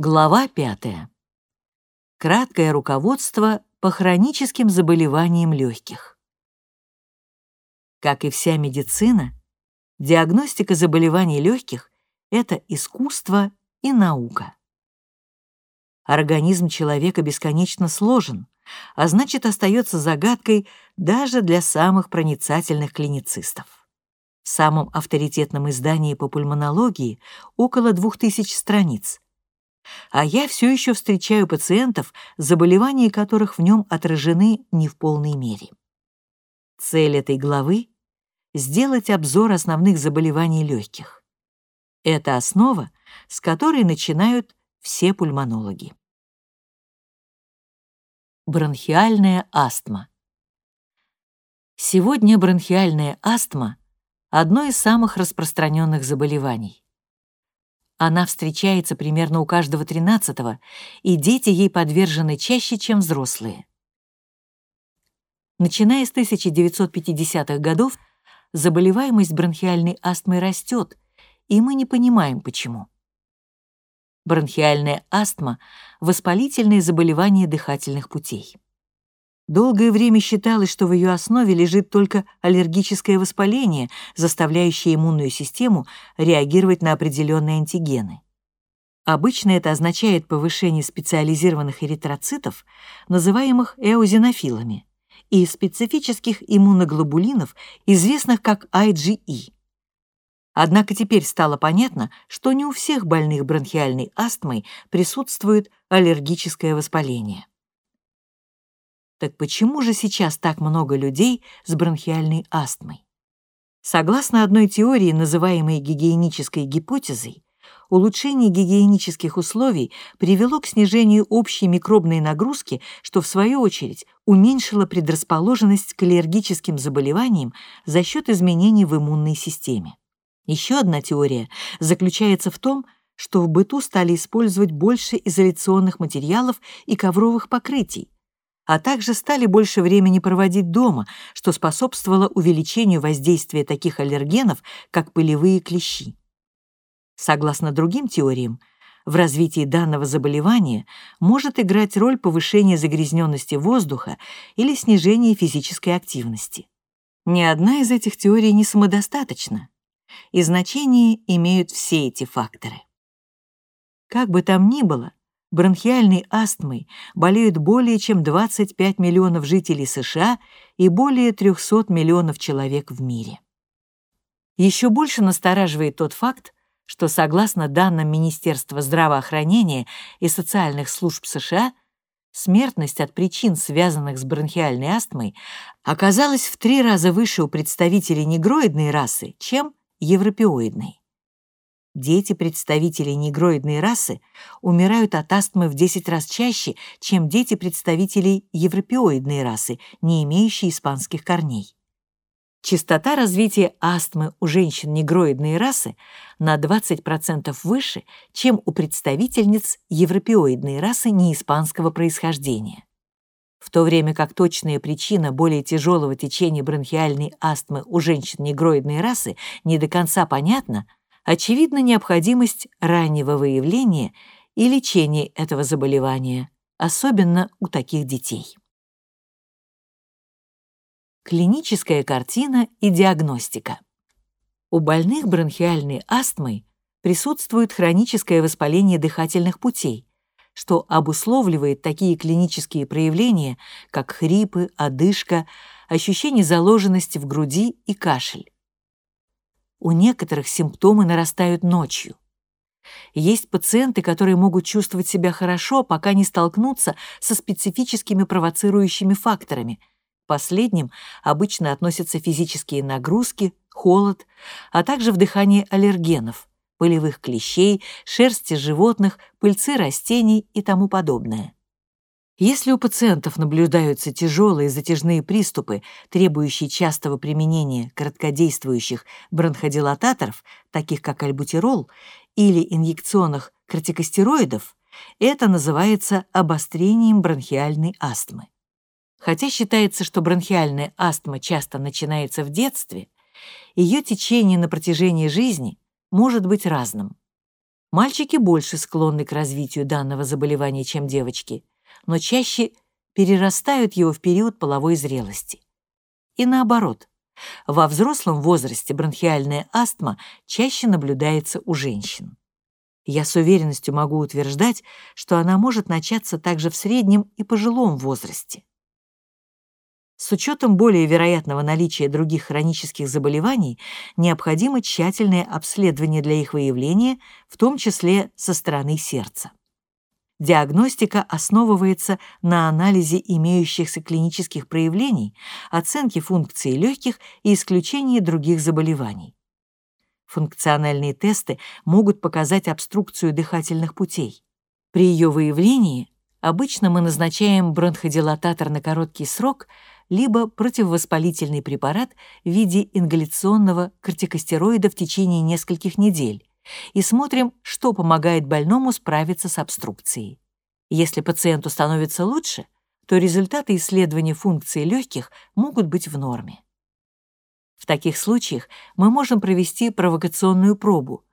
Глава 5. Краткое руководство по хроническим заболеваниям легких. Как и вся медицина, диагностика заболеваний легких — это искусство и наука. Организм человека бесконечно сложен, а значит, остается загадкой даже для самых проницательных клиницистов. В самом авторитетном издании по пульмонологии около 2000 страниц — а я все еще встречаю пациентов, заболевания которых в нем отражены не в полной мере. Цель этой главы — сделать обзор основных заболеваний легких. Это основа, с которой начинают все пульмонологи. Бронхиальная астма. Сегодня бронхиальная астма — одно из самых распространенных заболеваний. Она встречается примерно у каждого тринадцатого, и дети ей подвержены чаще, чем взрослые. Начиная с 1950-х годов, заболеваемость бронхиальной астмой растет, и мы не понимаем, почему. Бронхиальная астма — воспалительное заболевание дыхательных путей. Долгое время считалось, что в ее основе лежит только аллергическое воспаление, заставляющее иммунную систему реагировать на определенные антигены. Обычно это означает повышение специализированных эритроцитов, называемых эозинофилами, и специфических иммуноглобулинов, известных как IgE. Однако теперь стало понятно, что не у всех больных бронхиальной астмой присутствует аллергическое воспаление. Так почему же сейчас так много людей с бронхиальной астмой? Согласно одной теории, называемой гигиенической гипотезой, улучшение гигиенических условий привело к снижению общей микробной нагрузки, что, в свою очередь, уменьшило предрасположенность к аллергическим заболеваниям за счет изменений в иммунной системе. Еще одна теория заключается в том, что в быту стали использовать больше изоляционных материалов и ковровых покрытий, а также стали больше времени проводить дома, что способствовало увеличению воздействия таких аллергенов, как пылевые клещи. Согласно другим теориям, в развитии данного заболевания может играть роль повышения загрязненности воздуха или снижения физической активности. Ни одна из этих теорий не самодостаточна, и значение имеют все эти факторы. Как бы там ни было, Бронхиальной астмой болеют более чем 25 миллионов жителей США и более 300 миллионов человек в мире. Еще больше настораживает тот факт, что согласно данным Министерства здравоохранения и социальных служб США, смертность от причин, связанных с бронхиальной астмой, оказалась в три раза выше у представителей негроидной расы, чем европеоидной. Дети представителей негроидной расы умирают от астмы в 10 раз чаще, чем дети представителей европеоидной расы, не имеющие испанских корней. Частота развития астмы у женщин негроидной расы на 20% выше, чем у представительниц европеоидной расы неиспанского происхождения. В то время как точная причина более тяжелого течения бронхиальной астмы у женщин негроидной расы не до конца понятна, очевидна необходимость раннего выявления и лечения этого заболевания, особенно у таких детей. Клиническая картина и диагностика. У больных бронхиальной астмой присутствует хроническое воспаление дыхательных путей, что обусловливает такие клинические проявления, как хрипы, одышка, ощущение заложенности в груди и кашель. У некоторых симптомы нарастают ночью. Есть пациенты, которые могут чувствовать себя хорошо, пока не столкнутся со специфическими провоцирующими факторами. Последним обычно относятся физические нагрузки, холод, а также вдыхание аллергенов, пылевых клещей, шерсти животных, пыльцы растений и тому подобное. Если у пациентов наблюдаются тяжелые затяжные приступы, требующие частого применения короткодействующих бронходилататоров, таких как альбутирол, или инъекционных кортикостероидов, это называется обострением бронхиальной астмы. Хотя считается, что бронхиальная астма часто начинается в детстве, ее течение на протяжении жизни может быть разным. Мальчики больше склонны к развитию данного заболевания, чем девочки, но чаще перерастают его в период половой зрелости. И наоборот, во взрослом возрасте бронхиальная астма чаще наблюдается у женщин. Я с уверенностью могу утверждать, что она может начаться также в среднем и пожилом возрасте. С учетом более вероятного наличия других хронических заболеваний необходимо тщательное обследование для их выявления, в том числе со стороны сердца. Диагностика основывается на анализе имеющихся клинических проявлений, оценке функции легких и исключении других заболеваний. Функциональные тесты могут показать обструкцию дыхательных путей. При ее выявлении обычно мы назначаем бронходилататор на короткий срок – либо противовоспалительный препарат в виде ингаляционного кортикостероида в течение нескольких недель и смотрим, что помогает больному справиться с обструкцией. Если пациенту становится лучше, то результаты исследования функции легких могут быть в норме. В таких случаях мы можем провести провокационную пробу,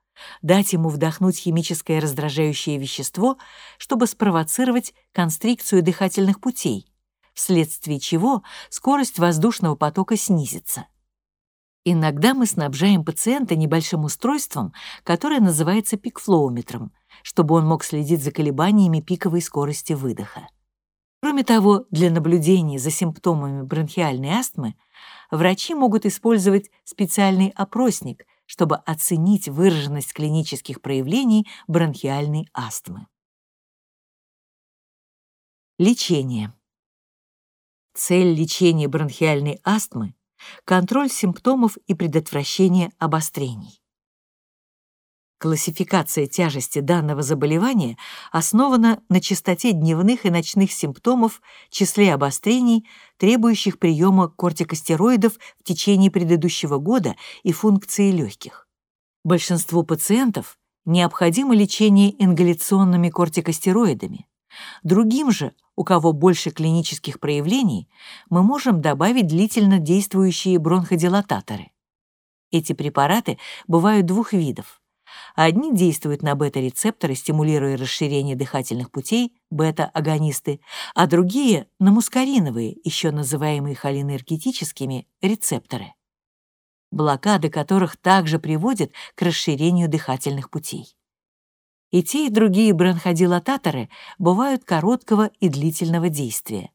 дать ему вдохнуть химическое раздражающее вещество, чтобы спровоцировать констрикцию дыхательных путей, вследствие чего скорость воздушного потока снизится. Иногда мы снабжаем пациента небольшим устройством, которое называется пикфлоуметром, чтобы он мог следить за колебаниями пиковой скорости выдоха. Кроме того, для наблюдения за симптомами бронхиальной астмы врачи могут использовать специальный опросник, чтобы оценить выраженность клинических проявлений бронхиальной астмы. Лечение. Цель лечения бронхиальной астмы – контроль симптомов и предотвращение обострений. Классификация тяжести данного заболевания основана на частоте дневных и ночных симптомов, числе обострений, требующих приема кортикостероидов в течение предыдущего года и функции легких. Большинству пациентов необходимо лечение ингаляционными кортикостероидами. Другим же у кого больше клинических проявлений, мы можем добавить длительно действующие бронходилататоры. Эти препараты бывают двух видов. Одни действуют на бета-рецепторы, стимулируя расширение дыхательных путей, бета-агонисты, а другие — на мускариновые, еще называемые холинергетическими, рецепторы, блокады которых также приводят к расширению дыхательных путей. И те, и другие бронходилататоры бывают короткого и длительного действия.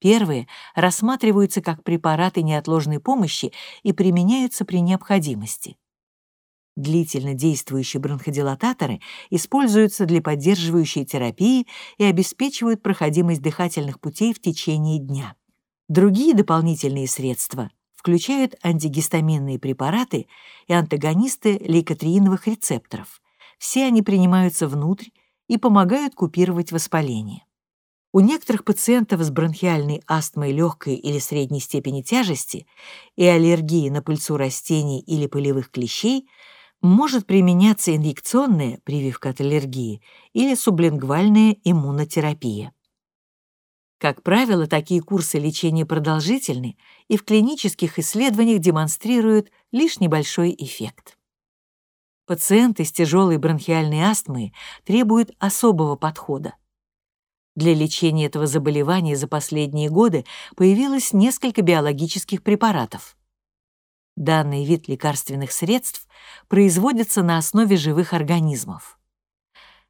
Первые рассматриваются как препараты неотложной помощи и применяются при необходимости. Длительно действующие бронходилататоры используются для поддерживающей терапии и обеспечивают проходимость дыхательных путей в течение дня. Другие дополнительные средства включают антигистаминные препараты и антагонисты лейкотрииновых рецепторов, все они принимаются внутрь и помогают купировать воспаление. У некоторых пациентов с бронхиальной астмой легкой или средней степени тяжести и аллергией на пыльцу растений или пылевых клещей может применяться инъекционная прививка от аллергии или сублингвальная иммунотерапия. Как правило, такие курсы лечения продолжительны и в клинических исследованиях демонстрируют лишь небольшой эффект. Пациенты с тяжелой бронхиальной астмой требуют особого подхода. Для лечения этого заболевания за последние годы появилось несколько биологических препаратов. Данный вид лекарственных средств производится на основе живых организмов.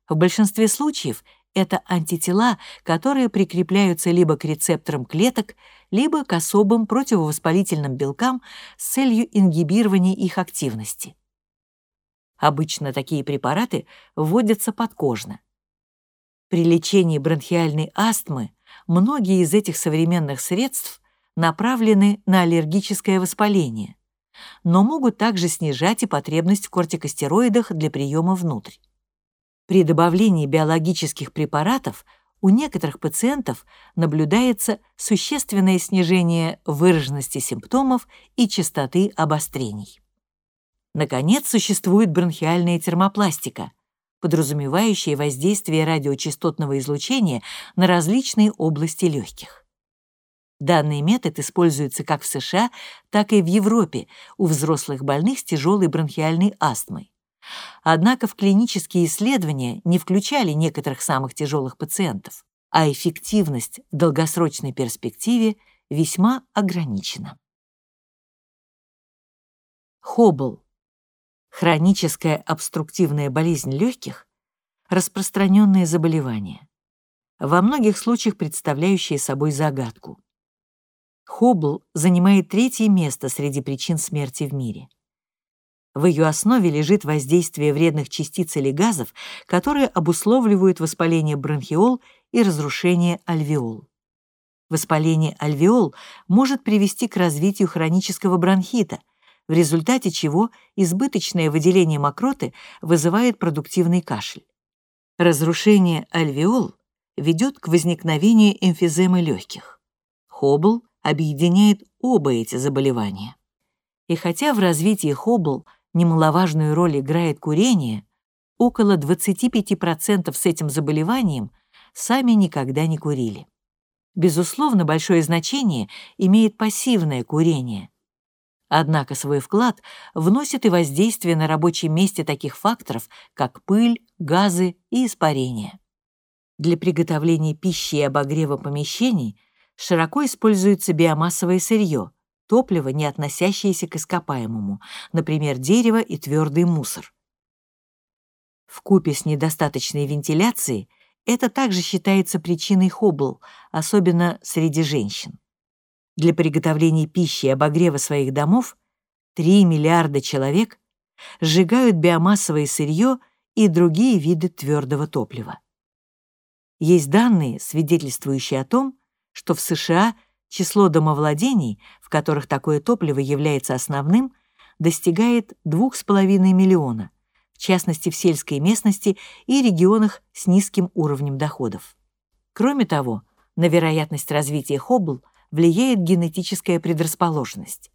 В большинстве случаев это антитела, которые прикрепляются либо к рецепторам клеток, либо к особым противовоспалительным белкам с целью ингибирования их активности. Обычно такие препараты вводятся подкожно. При лечении бронхиальной астмы многие из этих современных средств направлены на аллергическое воспаление, но могут также снижать и потребность в кортикостероидах для приема внутрь. При добавлении биологических препаратов у некоторых пациентов наблюдается существенное снижение выраженности симптомов и частоты обострений. Наконец, существует бронхиальная термопластика, подразумевающая воздействие радиочастотного излучения на различные области легких. Данный метод используется как в США, так и в Европе у взрослых больных с тяжелой бронхиальной астмой, Однако в клинические исследования не включали некоторых самых тяжелых пациентов, а эффективность в долгосрочной перспективе весьма ограничена. Хоббл – хроническая обструктивная болезнь легких, распространенное заболевание, во многих случаях представляющее собой загадку. Хоббл занимает третье место среди причин смерти в мире. В ее основе лежит воздействие вредных частиц или газов, которые обусловливают воспаление бронхиол и разрушение альвеол. Воспаление альвеол может привести к развитию хронического бронхита, в результате чего избыточное выделение мокроты вызывает продуктивный кашель. Разрушение альвеол ведет к возникновению эмфиземы легких. Хоббл объединяет оба эти заболевания. И хотя в развитии Хоббл немаловажную роль играет курение, около 25% с этим заболеванием сами никогда не курили. Безусловно, большое значение имеет пассивное курение. Однако свой вклад вносит и воздействие на рабочем месте таких факторов, как пыль, газы и испарение. Для приготовления пищи и обогрева помещений – широко используется биомассовое сырье, топливо, не относящееся к ископаемому, например, дерево и твердый мусор. В купе с недостаточной вентиляцией это также считается причиной хоббл, особенно среди женщин. Для приготовления пищи и обогрева своих домов 3 миллиарда человек сжигают биомассовое сырье и другие виды твердого топлива. Есть данные, свидетельствующие о том, что в США число домовладений, в которых такое топливо является основным, достигает 2,5 миллиона, в частности в сельской местности и регионах с низким уровнем доходов. Кроме того, на вероятность развития хоббл влияет генетическая предрасположенность.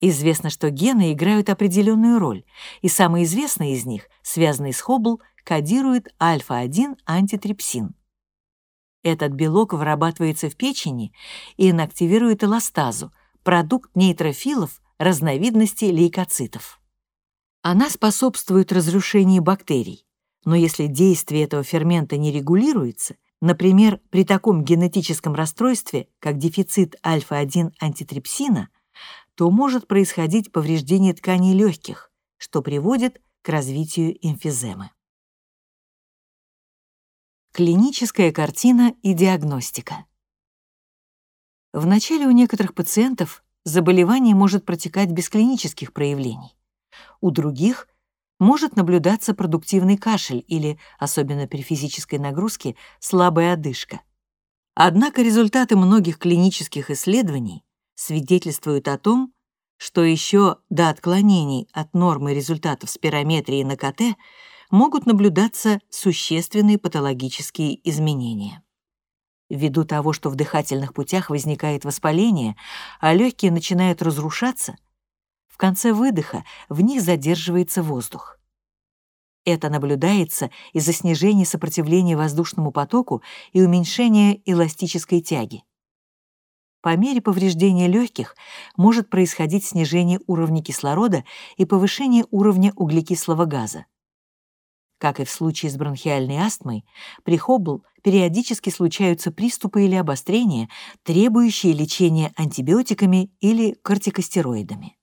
Известно, что гены играют определенную роль, и самый известный из них, связанный с хоббл, кодирует альфа-1 антитрипсин. Этот белок вырабатывается в печени и инактивирует эластазу, продукт нейтрофилов разновидности лейкоцитов. Она способствует разрушению бактерий, но если действие этого фермента не регулируется, например, при таком генетическом расстройстве, как дефицит альфа-1 антитрипсина, то может происходить повреждение тканей легких, что приводит к развитию эмфиземы. Клиническая картина и диагностика. Вначале у некоторых пациентов заболевание может протекать без клинических проявлений. У других может наблюдаться продуктивный кашель или, особенно при физической нагрузке, слабая одышка. Однако результаты многих клинических исследований свидетельствуют о том, что еще до отклонений от нормы результатов спирометрии на КТ могут наблюдаться существенные патологические изменения. Ввиду того, что в дыхательных путях возникает воспаление, а легкие начинают разрушаться, конце выдоха в них задерживается воздух. Это наблюдается из-за снижения сопротивления воздушному потоку и уменьшения эластической тяги. По мере повреждения легких может происходить снижение уровня кислорода и повышение уровня углекислого газа. Как и в случае с бронхиальной астмой, при Хоббл периодически случаются приступы или обострения, требующие лечения антибиотиками или кортикостероидами.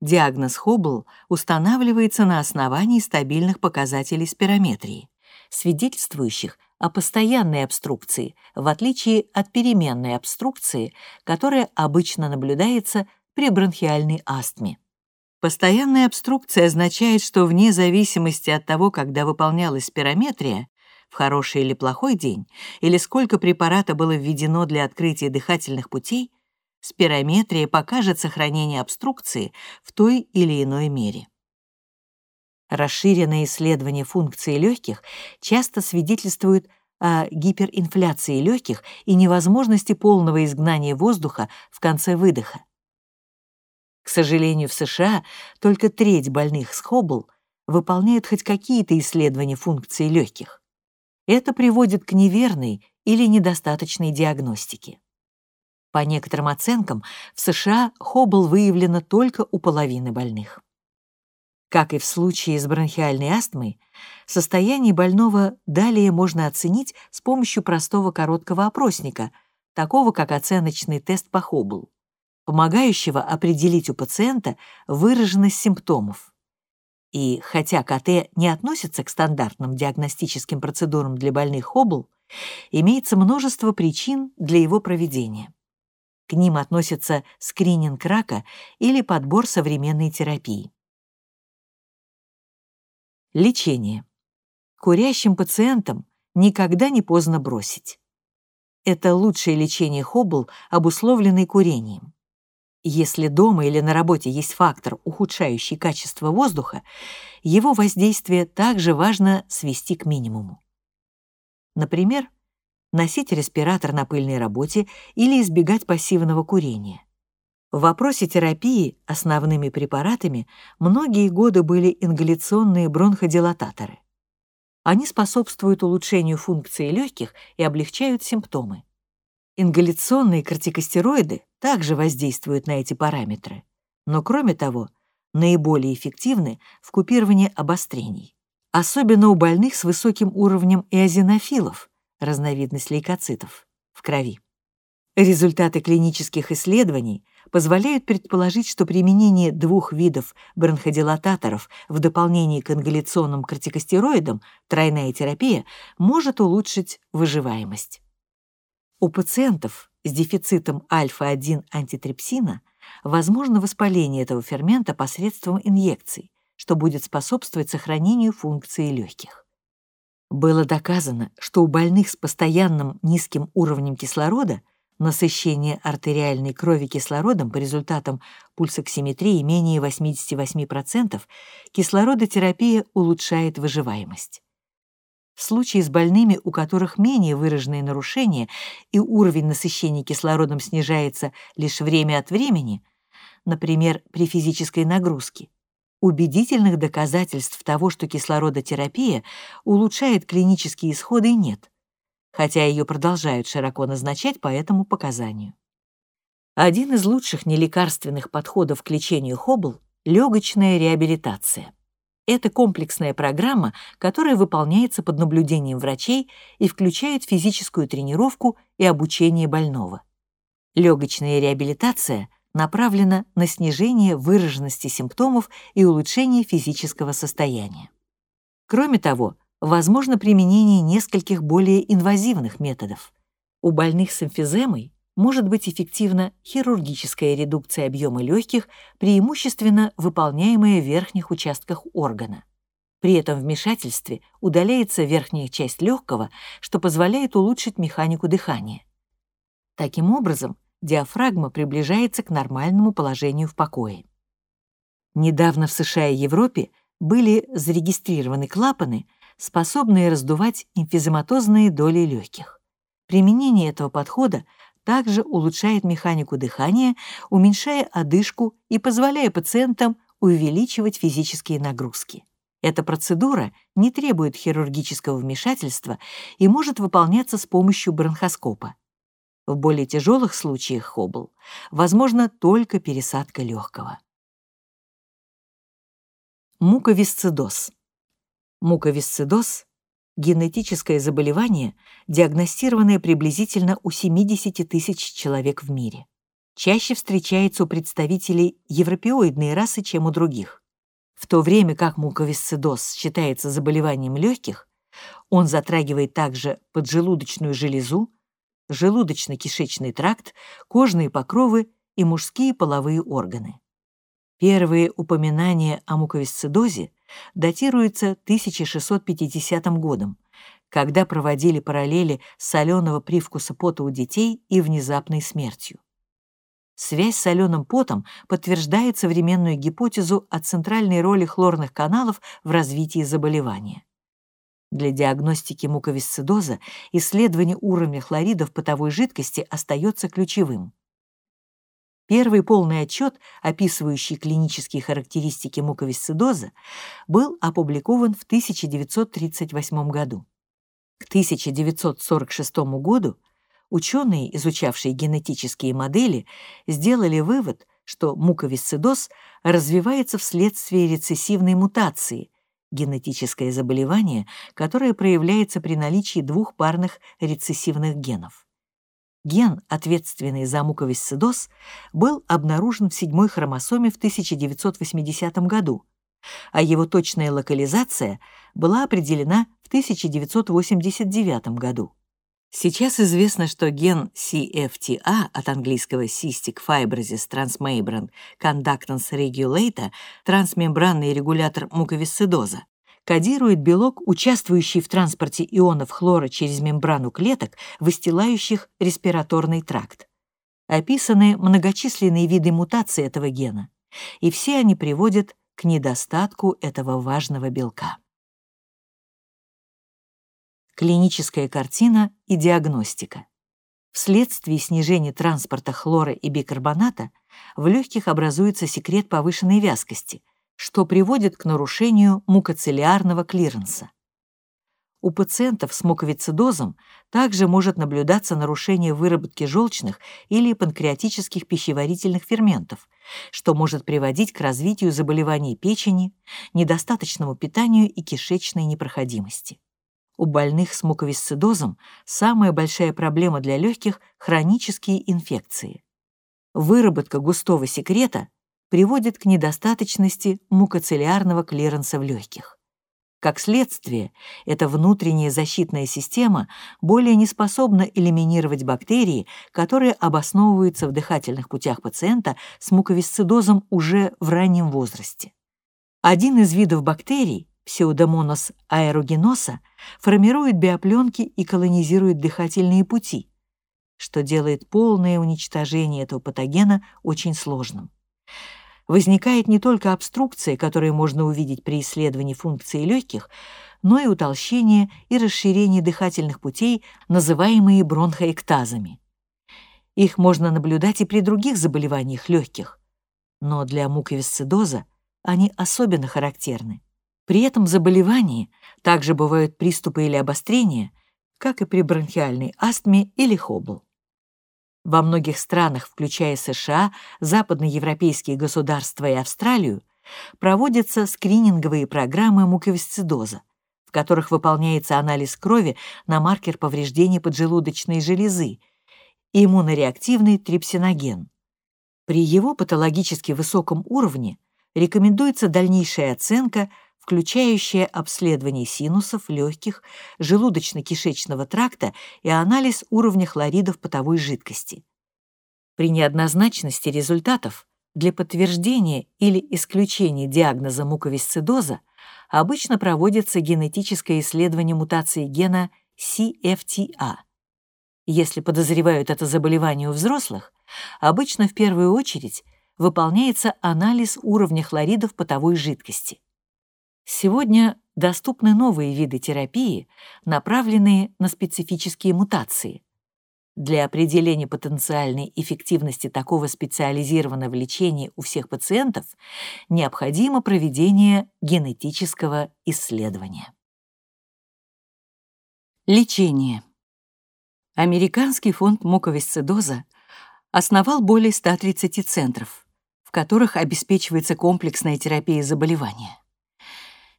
Диагноз Хоббл устанавливается на основании стабильных показателей спирометрии, свидетельствующих о постоянной обструкции, в отличие от переменной обструкции, которая обычно наблюдается при бронхиальной астме. Постоянная обструкция означает, что вне зависимости от того, когда выполнялась спирометрия, в хороший или плохой день, или сколько препарата было введено для открытия дыхательных путей, спирометрия покажет сохранение обструкции в той или иной мере. Расширенное исследование функции легких часто свидетельствует о гиперинфляции легких и невозможности полного изгнания воздуха в конце выдоха. К сожалению, в США только треть больных с Хоббл выполняют хоть какие-то исследования функции легких. Это приводит к неверной или недостаточной диагностике. По некоторым оценкам, в США Хоббл выявлено только у половины больных. Как и в случае с бронхиальной астмой, состояние больного далее можно оценить с помощью простого короткого опросника, такого как оценочный тест по Хоббл, помогающего определить у пациента выраженность симптомов. И хотя КТ не относится к стандартным диагностическим процедурам для больных Хоббл, имеется множество причин для его проведения. К ним относятся скрининг рака или подбор современной терапии. Лечение. Курящим пациентам никогда не поздно бросить. Это лучшее лечение Хоббл, обусловленный курением. Если дома или на работе есть фактор, ухудшающий качество воздуха, его воздействие также важно свести к минимуму. Например, носить респиратор на пыльной работе или избегать пассивного курения. В вопросе терапии основными препаратами многие годы были ингаляционные бронходилататоры. Они способствуют улучшению функции легких и облегчают симптомы. Ингаляционные кортикостероиды также воздействуют на эти параметры, но кроме того, наиболее эффективны в купировании обострений, особенно у больных с высоким уровнем эозинофилов, разновидность лейкоцитов, в крови. Результаты клинических исследований позволяют предположить, что применение двух видов бронходилататоров в дополнение к ингаляционным кортикостероидам, тройная терапия, может улучшить выживаемость. У пациентов с дефицитом альфа-1 антитрипсина возможно воспаление этого фермента посредством инъекций, что будет способствовать сохранению функции легких. Было доказано, что у больных с постоянным низким уровнем кислорода насыщение артериальной крови кислородом по результатам пульсоксиметрии менее 88%, кислородотерапия улучшает выживаемость. В случае с больными, у которых менее выраженные нарушения и уровень насыщения кислородом снижается лишь время от времени, например, при физической нагрузке, убедительных доказательств того, что кислородотерапия улучшает клинические исходы, нет, хотя ее продолжают широко назначать по этому показанию. Один из лучших нелекарственных подходов к лечению Хоббл — легочная реабилитация. Это комплексная программа, которая выполняется под наблюдением врачей и включает физическую тренировку и обучение больного. Легочная реабилитация направлена на снижение выраженности симптомов и улучшение физического состояния. Кроме того, возможно применение нескольких более инвазивных методов. У больных с эмфиземой может быть эффективна хирургическая редукция объема легких, преимущественно выполняемая в верхних участках органа. При этом вмешательстве удаляется верхняя часть легкого, что позволяет улучшить механику дыхания. Таким образом, диафрагма приближается к нормальному положению в покое. Недавно в США и Европе были зарегистрированы клапаны, способные раздувать эмфизематозные доли легких. Применение этого подхода также улучшает механику дыхания, уменьшая одышку и позволяя пациентам увеличивать физические нагрузки. Эта процедура не требует хирургического вмешательства и может выполняться с помощью бронхоскопа. В более тяжелых случаях хоббл возможно только пересадка легкого. Муковисцидоз. Муковисцидоз генетическое заболевание, диагностированное приблизительно у 70 тысяч человек в мире. Чаще встречается у представителей европеоидной расы, чем у других. В то время как муковисцидоз считается заболеванием легких, он затрагивает также поджелудочную железу, желудочно-кишечный тракт, кожные покровы и мужские половые органы. Первые упоминания о муковисцидозе датируется 1650 годом, когда проводили параллели соленого привкуса пота у детей и внезапной смертью. Связь с соленым потом подтверждает современную гипотезу о центральной роли хлорных каналов в развитии заболевания. Для диагностики муковисцидоза исследование уровня хлорида в потовой жидкости остается ключевым. Первый полный отчет, описывающий клинические характеристики муковисцидоза, был опубликован в 1938 году. К 1946 году ученые, изучавшие генетические модели, сделали вывод, что муковисцидоз развивается вследствие рецессивной мутации, генетическое заболевание, которое проявляется при наличии двух парных рецессивных генов. Ген, ответственный за муковисцидоз, был обнаружен в седьмой хромосоме в 1980 году, а его точная локализация была определена в 1989 году. Сейчас известно, что ген CFTA от английского Cystic Fibrosis Transmembran Conductance Regulator, трансмембранный регулятор муковисцидоза, кодирует белок, участвующий в транспорте ионов хлора через мембрану клеток, выстилающих респираторный тракт. Описаны многочисленные виды мутаций этого гена, и все они приводят к недостатку этого важного белка. Клиническая картина и диагностика. Вследствие снижения транспорта хлора и бикарбоната в легких образуется секрет повышенной вязкости, что приводит к нарушению мукоцеллярного клиренса. У пациентов с муковисцидозом также может наблюдаться нарушение выработки желчных или панкреатических пищеварительных ферментов, что может приводить к развитию заболеваний печени, недостаточному питанию и кишечной непроходимости. У больных с муковисцидозом самая большая проблема для легких — хронические инфекции. Выработка густого секрета приводит к недостаточности мукоцеллярного клиренса в легких. Как следствие, эта внутренняя защитная система более не способна элиминировать бактерии, которые обосновываются в дыхательных путях пациента с муковисцидозом уже в раннем возрасте. Один из видов бактерий, псевдомонос аэрогеноса, формирует биопленки и колонизирует дыхательные пути, что делает полное уничтожение этого патогена очень сложным. Возникает не только обструкция, которую можно увидеть при исследовании функции легких, но и утолщение и расширение дыхательных путей, называемые бронхоэктазами. Их можно наблюдать и при других заболеваниях легких, но для муковисцидоза они особенно характерны. При этом заболевании также бывают приступы или обострения, как и при бронхиальной астме или хобл. Во многих странах, включая США, западноевропейские государства и Австралию, проводятся скрининговые программы муковисцидоза, в которых выполняется анализ крови на маркер повреждения поджелудочной железы, иммунореактивный трипсиноген. При его патологически высоком уровне рекомендуется дальнейшая оценка включающая обследование синусов, легких, желудочно-кишечного тракта и анализ уровня хлоридов потовой жидкости. При неоднозначности результатов для подтверждения или исключения диагноза муковисцидоза обычно проводится генетическое исследование мутации гена CFTA. Если подозревают это заболевание у взрослых, обычно в первую очередь выполняется анализ уровня хлоридов потовой жидкости. Сегодня доступны новые виды терапии, направленные на специфические мутации. Для определения потенциальной эффективности такого специализированного лечения у всех пациентов необходимо проведение генетического исследования. Лечение. Американский фонд муковисцидоза основал более 130 центров, в которых обеспечивается комплексная терапия заболевания.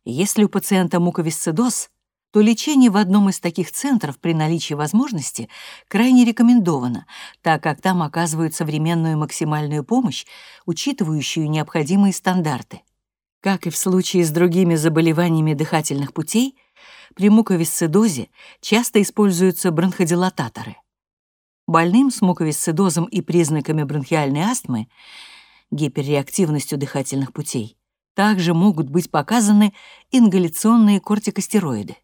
Если у пациента муковисцидоз, то лечение в одном из таких центров при наличии возможности крайне рекомендовано, так как там оказывают современную максимальную помощь, учитывающую необходимые стандарты. Как и в случае с другими заболеваниями дыхательных путей, при муковисцидозе часто используются бронходилататоры. Больным с муковисцидозом и признаками бронхиальной астмы, гиперреактивностью дыхательных путей, также могут быть показаны ингаляционные кортикостероиды.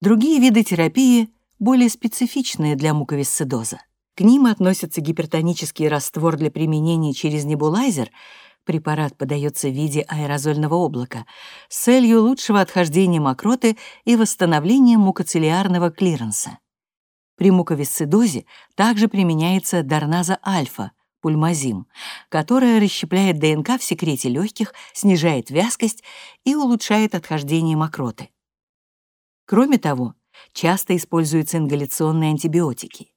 Другие виды терапии более специфичные для муковисцидоза. К ним относятся гипертонический раствор для применения через небулайзер, препарат подается в виде аэрозольного облака, с целью лучшего отхождения мокроты и восстановления мукоцеллярного клиренса. При муковисцидозе также применяется дарназа альфа — пульмазим, которая расщепляет ДНК в секрете легких, снижает вязкость и улучшает отхождение мокроты. Кроме того, часто используются ингаляционные антибиотики.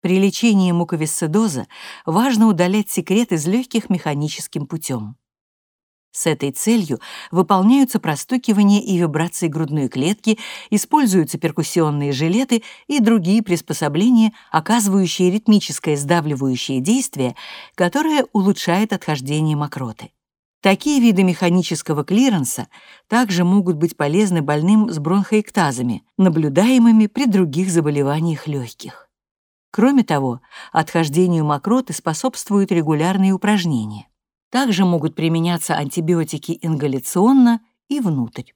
При лечении муковисцидоза важно удалять секрет из легких механическим путем. С этой целью выполняются простукивание и вибрации грудной клетки, используются перкуссионные жилеты и другие приспособления, оказывающие ритмическое сдавливающее действие, которое улучшает отхождение мокроты. Такие виды механического клиренса также могут быть полезны больным с бронхоэктазами, наблюдаемыми при других заболеваниях легких. Кроме того, отхождению мокроты способствуют регулярные упражнения. Также могут применяться антибиотики ингаляционно и внутрь.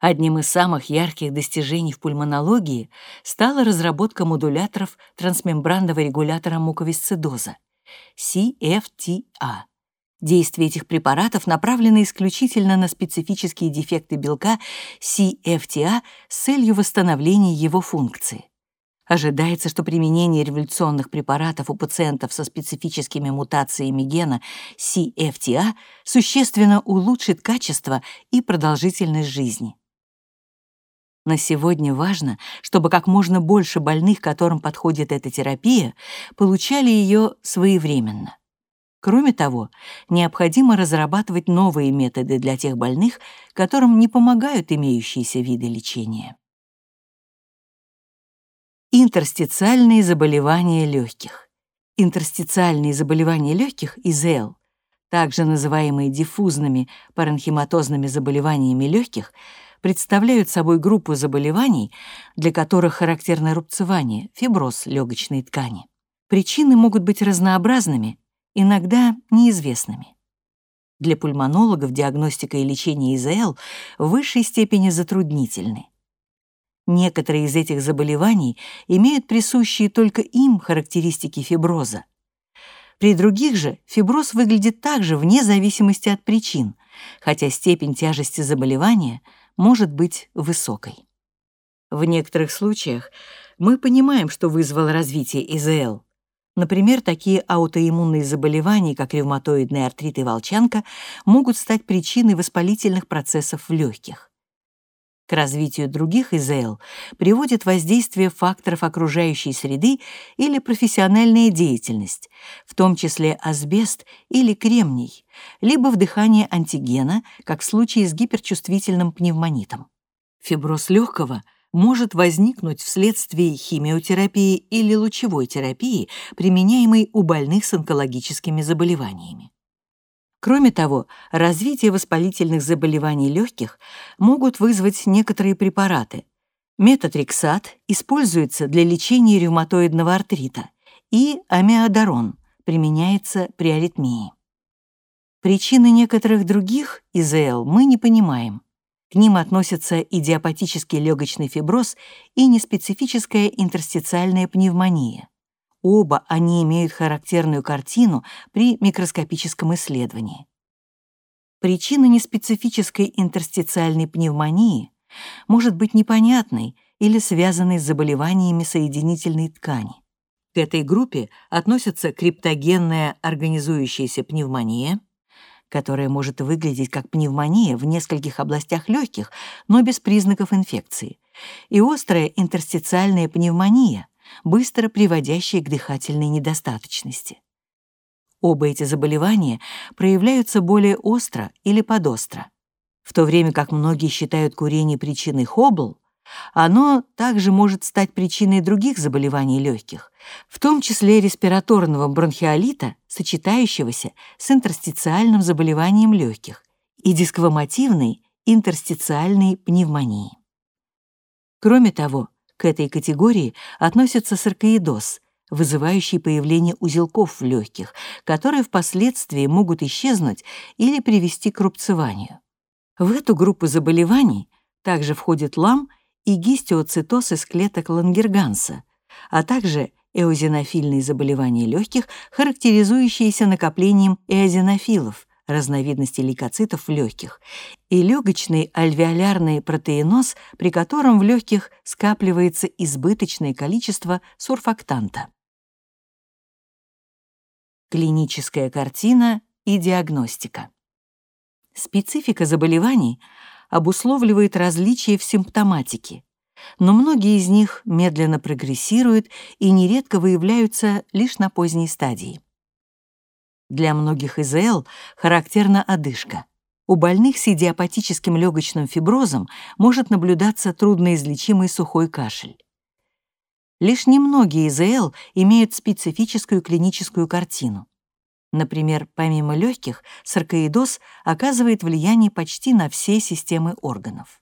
Одним из самых ярких достижений в пульмонологии стала разработка модуляторов трансмембранного регулятора муковисцидоза — CFTA. Действие этих препаратов направлено исключительно на специфические дефекты белка CFTA с целью восстановления его функции. Ожидается, что применение революционных препаратов у пациентов со специфическими мутациями гена CFTA существенно улучшит качество и продолжительность жизни. На сегодня важно, чтобы как можно больше больных, которым подходит эта терапия, получали ее своевременно. Кроме того, необходимо разрабатывать новые методы для тех больных, которым не помогают имеющиеся виды лечения. Интерстициальные заболевания легких. Интерстициальные заболевания легких, ИЗЛ, также называемые диффузными паренхематозными заболеваниями легких, представляют собой группу заболеваний, для которых характерно рубцевание, фиброз легочной ткани. Причины могут быть разнообразными, иногда неизвестными. Для пульмонологов диагностика и лечение ИЗЛ в высшей степени затруднительны. Некоторые из этих заболеваний имеют присущие только им характеристики фиброза. При других же фиброз выглядит также вне зависимости от причин, хотя степень тяжести заболевания может быть высокой. В некоторых случаях мы понимаем, что вызвало развитие ИЗЛ. Например, такие аутоиммунные заболевания, как ревматоидный артрит и волчанка, могут стать причиной воспалительных процессов в легких. К развитию других ИЗЛ приводит воздействие факторов окружающей среды или профессиональная деятельность, в том числе асбест или кремний, либо вдыхание антигена, как в случае с гиперчувствительным пневмонитом. Фиброз легкого может возникнуть вследствие химиотерапии или лучевой терапии, применяемой у больных с онкологическими заболеваниями. Кроме того, развитие воспалительных заболеваний легких могут вызвать некоторые препараты. Метотрексат используется для лечения ревматоидного артрита, и амиодарон применяется при аритмии. Причины некоторых других ИЗЛ мы не понимаем. К ним относятся идиопатический легочный фиброз и неспецифическая интерстициальная пневмония. Оба они имеют характерную картину при микроскопическом исследовании. Причина неспецифической интерстициальной пневмонии может быть непонятной или связанной с заболеваниями соединительной ткани. К этой группе относятся криптогенная организующаяся пневмония, которая может выглядеть как пневмония в нескольких областях легких, но без признаков инфекции, и острая интерстициальная пневмония, быстро приводящие к дыхательной недостаточности. Оба эти заболевания проявляются более остро или подостро. В то время как многие считают курение причиной хобл, оно также может стать причиной других заболеваний легких, в том числе респираторного бронхиолита, сочетающегося с интерстициальным заболеванием легких, и дисквамативной интерстициальной пневмонии. Кроме того, к этой категории относится саркоидоз, вызывающий появление узелков в легких, которые впоследствии могут исчезнуть или привести к рубцеванию. В эту группу заболеваний также входит лам и гистиоцитоз из клеток Лангерганса, а также эозинофильные заболевания легких, характеризующиеся накоплением эозинофилов, разновидности лейкоцитов в легких, и легочный альвеолярный протеиноз, при котором в легких скапливается избыточное количество сурфактанта. Клиническая картина и диагностика. Специфика заболеваний обусловливает различия в симптоматике, но многие из них медленно прогрессируют и нередко выявляются лишь на поздней стадии. Для многих ИЗЛ характерна одышка. У больных с идиопатическим легочным фиброзом может наблюдаться трудноизлечимый сухой кашель. Лишь немногие ИЗЛ имеют специфическую клиническую картину. Например, помимо легких, саркоидоз оказывает влияние почти на все системы органов.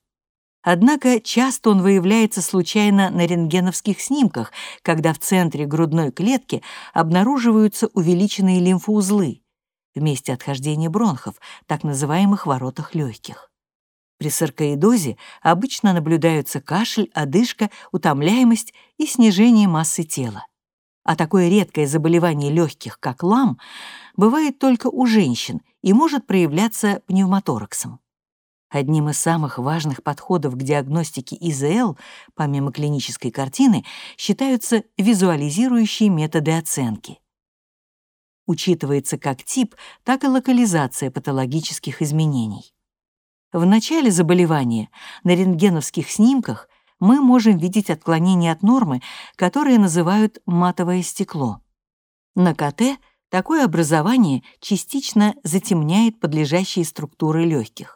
Однако часто он выявляется случайно на рентгеновских снимках, когда в центре грудной клетки обнаруживаются увеличенные лимфоузлы в месте отхождения бронхов, так называемых воротах легких. При саркоидозе обычно наблюдаются кашель, одышка, утомляемость и снижение массы тела. А такое редкое заболевание легких, как лам, бывает только у женщин и может проявляться пневмотораксом. Одним из самых важных подходов к диагностике ИЗЛ, помимо клинической картины, считаются визуализирующие методы оценки. Учитывается как тип, так и локализация патологических изменений. В начале заболевания на рентгеновских снимках мы можем видеть отклонение от нормы, которые называют матовое стекло. На КТ такое образование частично затемняет подлежащие структуры легких.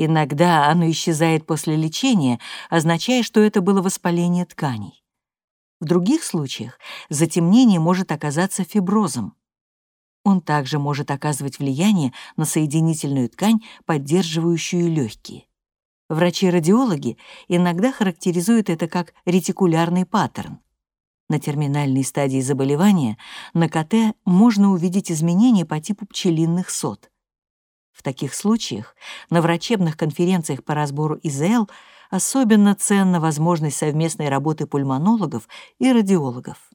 Иногда оно исчезает после лечения, означая, что это было воспаление тканей. В других случаях затемнение может оказаться фиброзом. Он также может оказывать влияние на соединительную ткань, поддерживающую легкие. Врачи-радиологи иногда характеризуют это как ретикулярный паттерн. На терминальной стадии заболевания на КТ можно увидеть изменения по типу пчелиных сот. В таких случаях на врачебных конференциях по разбору ИЗЛ особенно ценна возможность совместной работы пульмонологов и радиологов.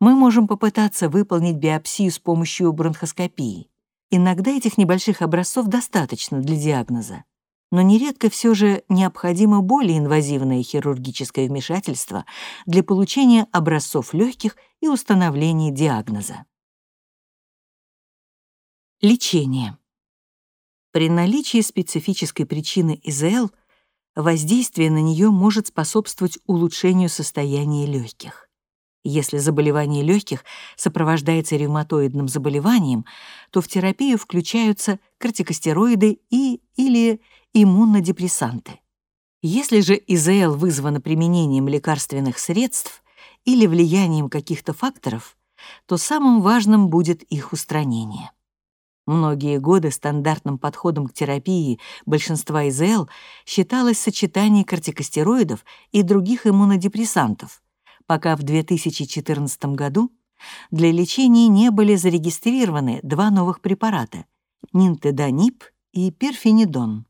Мы можем попытаться выполнить биопсию с помощью бронхоскопии. Иногда этих небольших образцов достаточно для диагноза. Но нередко все же необходимо более инвазивное хирургическое вмешательство для получения образцов легких и установления диагноза. Лечение. При наличии специфической причины ИЗЛ воздействие на нее может способствовать улучшению состояния легких. Если заболевание легких сопровождается ревматоидным заболеванием, то в терапию включаются кортикостероиды и или иммунодепрессанты. Если же ИЗЛ вызвано применением лекарственных средств или влиянием каких-то факторов, то самым важным будет их устранение. Многие годы стандартным подходом к терапии большинства ИЗЛ считалось сочетание кортикостероидов и других иммунодепрессантов, пока в 2014 году для лечения не были зарегистрированы два новых препарата — нинтеданип и перфенидон.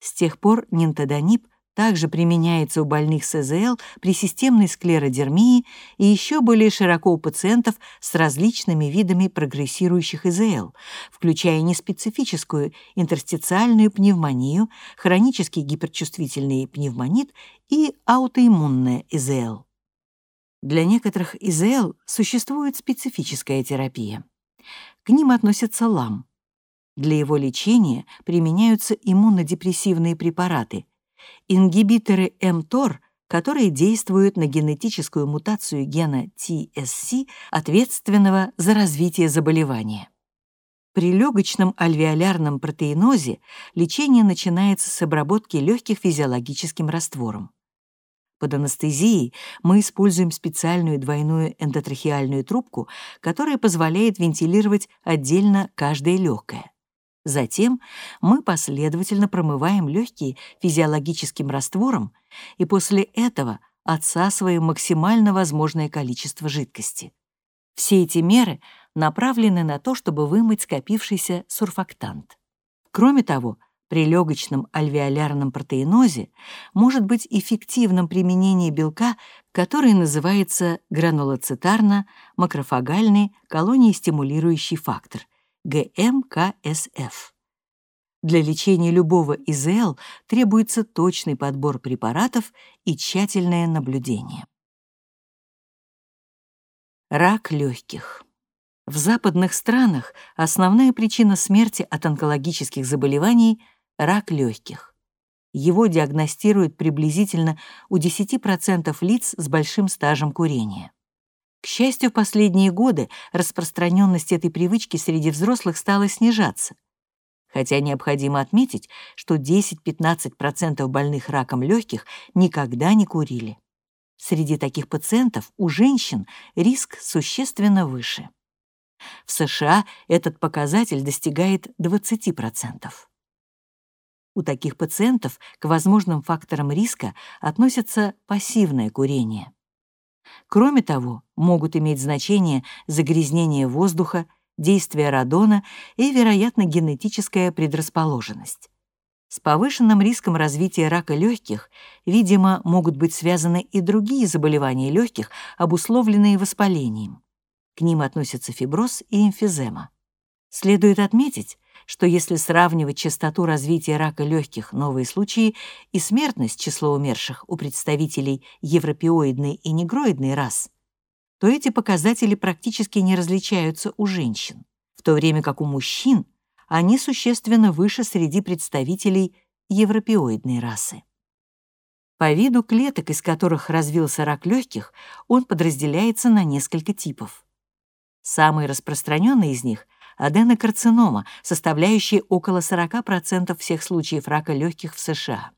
С тех пор нинтеданип также применяется у больных с ЭЗЛ при системной склеродермии и еще более широко у пациентов с различными видами прогрессирующих ИЗЛ, включая неспецифическую интерстициальную пневмонию, хронический гиперчувствительный пневмонит и аутоиммунное ИЗЛ. Для некоторых ИЗЛ существует специфическая терапия. К ним относятся ЛАМ. Для его лечения применяются иммунодепрессивные препараты, Ингибиторы МТОР, которые действуют на генетическую мутацию гена TSC, ответственного за развитие заболевания. При легочном альвеолярном протеинозе лечение начинается с обработки легких физиологическим раствором. Под анестезией мы используем специальную двойную эндотрахеальную трубку, которая позволяет вентилировать отдельно каждое легкое. Затем мы последовательно промываем легкие физиологическим раствором и после этого отсасываем максимально возможное количество жидкости. Все эти меры направлены на то, чтобы вымыть скопившийся сурфактант. Кроме того, при легочном альвеолярном протеинозе может быть эффективным применение белка, который называется гранулоцитарно-макрофагальный колониестимулирующий фактор ГМКСФ. Для лечения любого ИЗЛ требуется точный подбор препаратов и тщательное наблюдение. Рак легких. В западных странах основная причина смерти от онкологических заболеваний — рак легких. Его диагностируют приблизительно у 10% лиц с большим стажем курения. К счастью, в последние годы распространенность этой привычки среди взрослых стала снижаться. Хотя необходимо отметить, что 10-15% больных раком легких никогда не курили. Среди таких пациентов у женщин риск существенно выше. В США этот показатель достигает 20%. У таких пациентов к возможным факторам риска относятся пассивное курение. Кроме того, могут иметь значение загрязнение воздуха, действие радона и, вероятно, генетическая предрасположенность. С повышенным риском развития рака легких, видимо, могут быть связаны и другие заболевания легких, обусловленные воспалением. К ним относятся фиброз и эмфизема. Следует отметить, что если сравнивать частоту развития рака легких, новые случаи и смертность числа умерших у представителей европеоидной и негроидной рас, то эти показатели практически не различаются у женщин, в то время как у мужчин они существенно выше среди представителей европеоидной расы. По виду клеток, из которых развился рак легких, он подразделяется на несколько типов. Самый распространенный из них — аденокарцинома, составляющая около 40% всех случаев рака легких в США.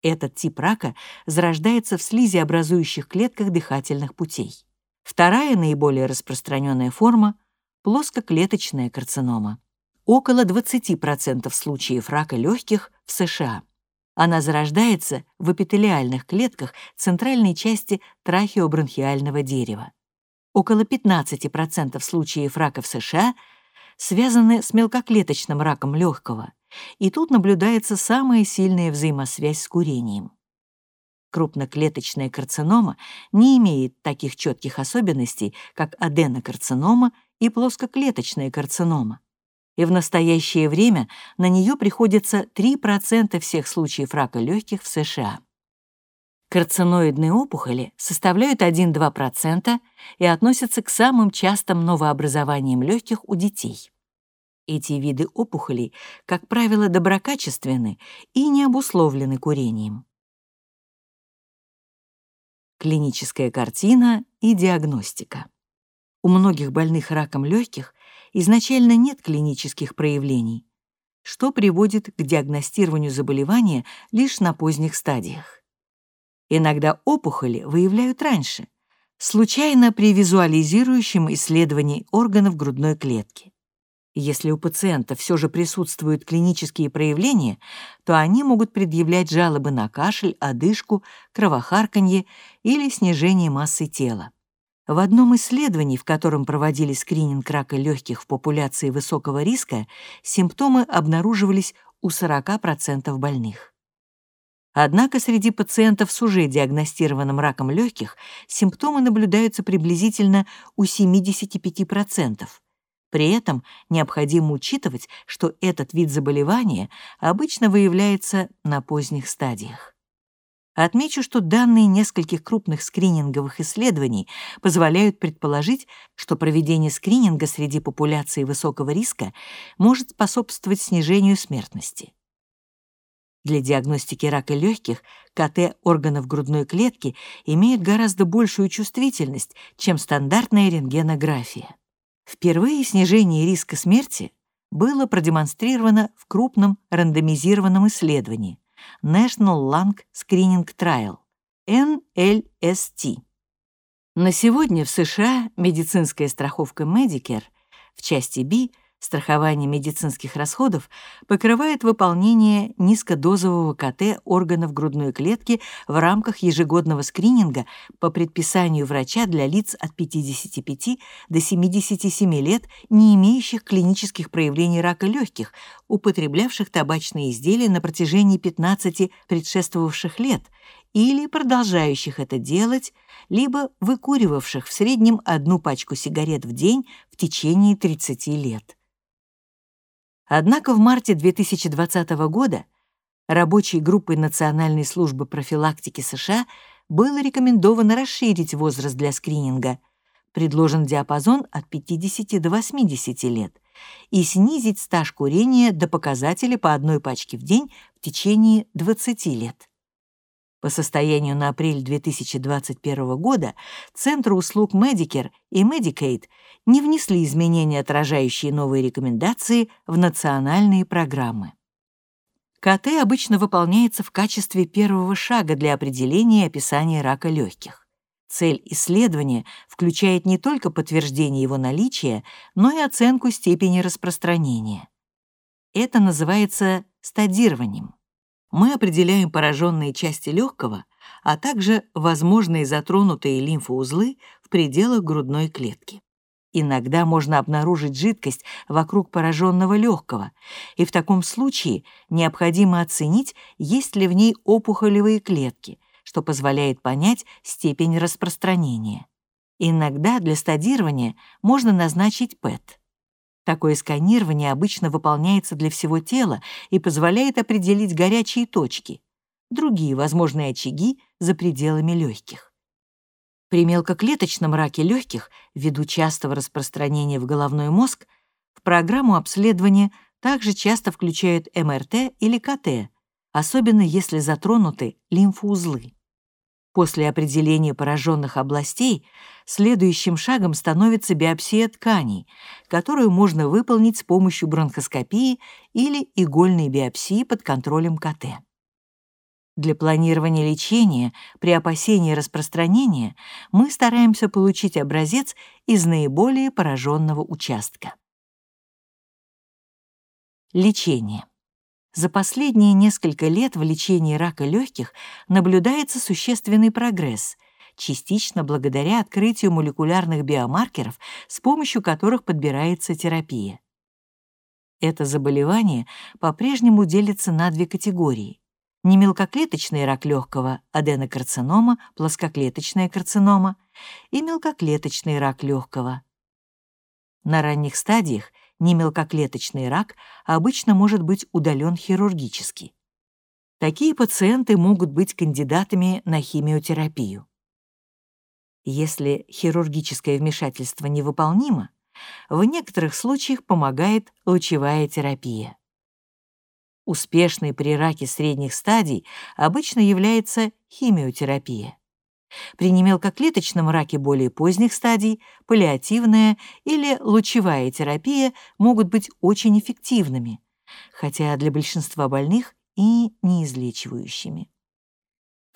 Этот тип рака зарождается в слизиобразующих клетках дыхательных путей. Вторая наиболее распространенная форма — плоскоклеточная карцинома. Около 20% случаев рака легких в США. Она зарождается в эпителиальных клетках центральной части трахеобронхиального дерева. Около 15% случаев рака в США — связаны с мелкоклеточным раком легкого, и тут наблюдается самая сильная взаимосвязь с курением. Крупноклеточная карцинома не имеет таких четких особенностей, как аденокарцинома и плоскоклеточная карцинома. И в настоящее время на нее приходится 3% всех случаев рака легких в США. Карциноидные опухоли составляют 1-2% и относятся к самым частым новообразованиям легких у детей. Эти виды опухолей, как правило, доброкачественны и не обусловлены курением. Клиническая картина и диагностика. У многих больных раком легких изначально нет клинических проявлений, что приводит к диагностированию заболевания лишь на поздних стадиях. Иногда опухоли выявляют раньше, случайно при визуализирующем исследовании органов грудной клетки. Если у пациента все же присутствуют клинические проявления, то они могут предъявлять жалобы на кашель, одышку, кровохарканье или снижение массы тела. В одном исследовании, в котором проводили скрининг рака легких в популяции высокого риска, симптомы обнаруживались у 40% больных. Однако среди пациентов с уже диагностированным раком легких симптомы наблюдаются приблизительно у 75%. При этом необходимо учитывать, что этот вид заболевания обычно выявляется на поздних стадиях. Отмечу, что данные нескольких крупных скрининговых исследований позволяют предположить, что проведение скрининга среди популяции высокого риска может способствовать снижению смертности. Для диагностики рака легких КТ органов грудной клетки имеют гораздо большую чувствительность, чем стандартная рентгенография. Впервые снижение риска смерти было продемонстрировано в крупном рандомизированном исследовании National Lung Screening Trial, NLST. На сегодня в США медицинская страховка Medicare в части B – страхование медицинских расходов покрывает выполнение низкодозового КТ органов грудной клетки в рамках ежегодного скрининга по предписанию врача для лиц от 55 до 77 лет, не имеющих клинических проявлений рака легких, употреблявших табачные изделия на протяжении 15 предшествовавших лет или продолжающих это делать, либо выкуривавших в среднем одну пачку сигарет в день в течение 30 лет. Однако в марте 2020 года рабочей группой Национальной службы профилактики США было рекомендовано расширить возраст для скрининга, предложен диапазон от 50 до 80 лет, и снизить стаж курения до показателя по одной пачке в день в течение 20 лет. По состоянию на апрель 2021 года Центры услуг Medicare и Medicaid не внесли изменения, отражающие новые рекомендации в национальные программы. КТ обычно выполняется в качестве первого шага для определения и описания рака легких. Цель исследования включает не только подтверждение его наличия, но и оценку степени распространения. Это называется стадированием. Мы определяем пораженные части легкого, а также возможные затронутые лимфоузлы в пределах грудной клетки. Иногда можно обнаружить жидкость вокруг пораженного легкого, и в таком случае необходимо оценить, есть ли в ней опухолевые клетки, что позволяет понять степень распространения. Иногда для стадирования можно назначить ПЭТ. Такое сканирование обычно выполняется для всего тела и позволяет определить горячие точки, другие возможные очаги за пределами легких. При мелкоклеточном раке легких, ввиду частого распространения в головной мозг, в программу обследования также часто включают МРТ или КТ, особенно если затронуты лимфоузлы. После определения пораженных областей следующим шагом становится биопсия тканей, которую можно выполнить с помощью бронхоскопии или игольной биопсии под контролем КТ. Для планирования лечения при опасении распространения мы стараемся получить образец из наиболее пораженного участка. Лечение. За последние несколько лет в лечении рака легких наблюдается существенный прогресс, частично благодаря открытию молекулярных биомаркеров, с помощью которых подбирается терапия. Это заболевание по-прежнему делится на две категории не мелкоклеточный рак легкого, аденокарцинома, плоскоклеточная карцинома и мелкоклеточный рак легкого. На ранних стадиях немелкоклеточный рак обычно может быть удален хирургически. Такие пациенты могут быть кандидатами на химиотерапию. Если хирургическое вмешательство невыполнимо, в некоторых случаях помогает лучевая терапия. Успешной при раке средних стадий обычно является химиотерапия. При немелкоклеточном раке более поздних стадий паллиативная или лучевая терапия могут быть очень эффективными, хотя для большинства больных и неизлечивающими.